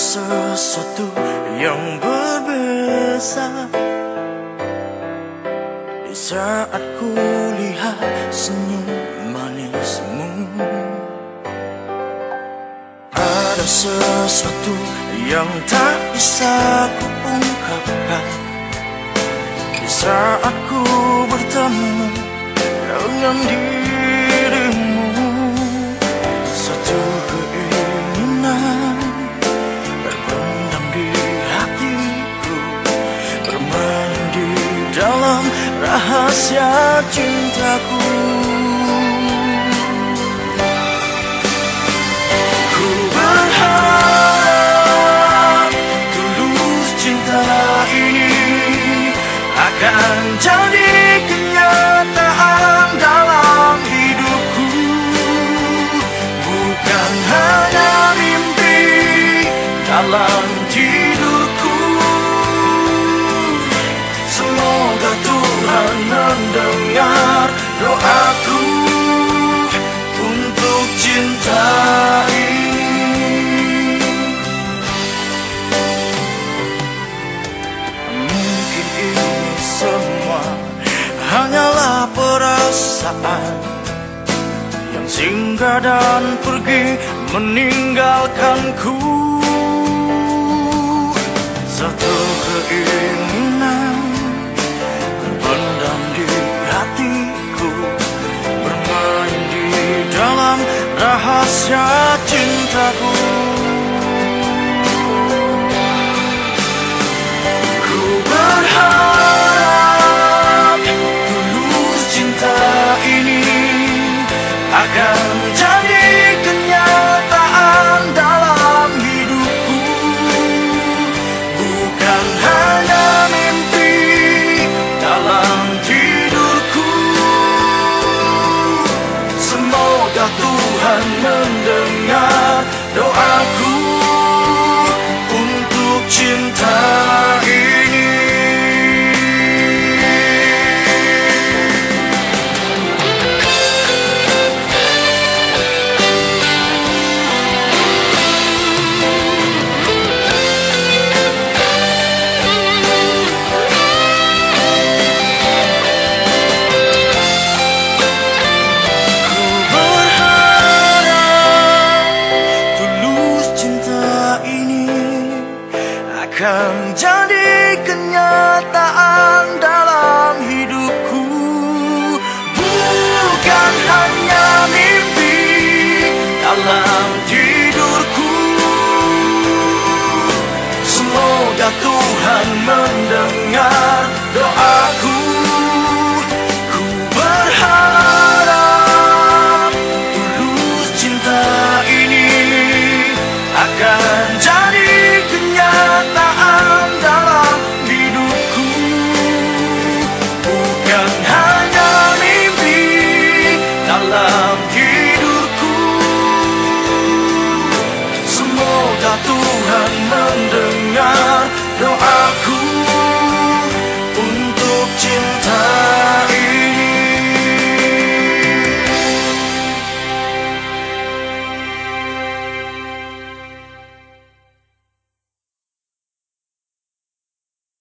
sesuatu yang berbeza Di saat ku lihat senyum manismu Ada sesuatu yang tak bisa ku ungkapkan. Di saat ku bertemu dengan dirimu dalam rahasia cintaku. Akan jadi kenyataan dalam hidupku. Bukan hanya mimpi dalam tidurku perasaan yang singgah dan pergi meninggalkanku. Satu keinginan terpendam di hatiku bermain di dalam rahasia cintaku Mendengar doaku dalam hidupku. Semoga Tuhan mendengar doaku.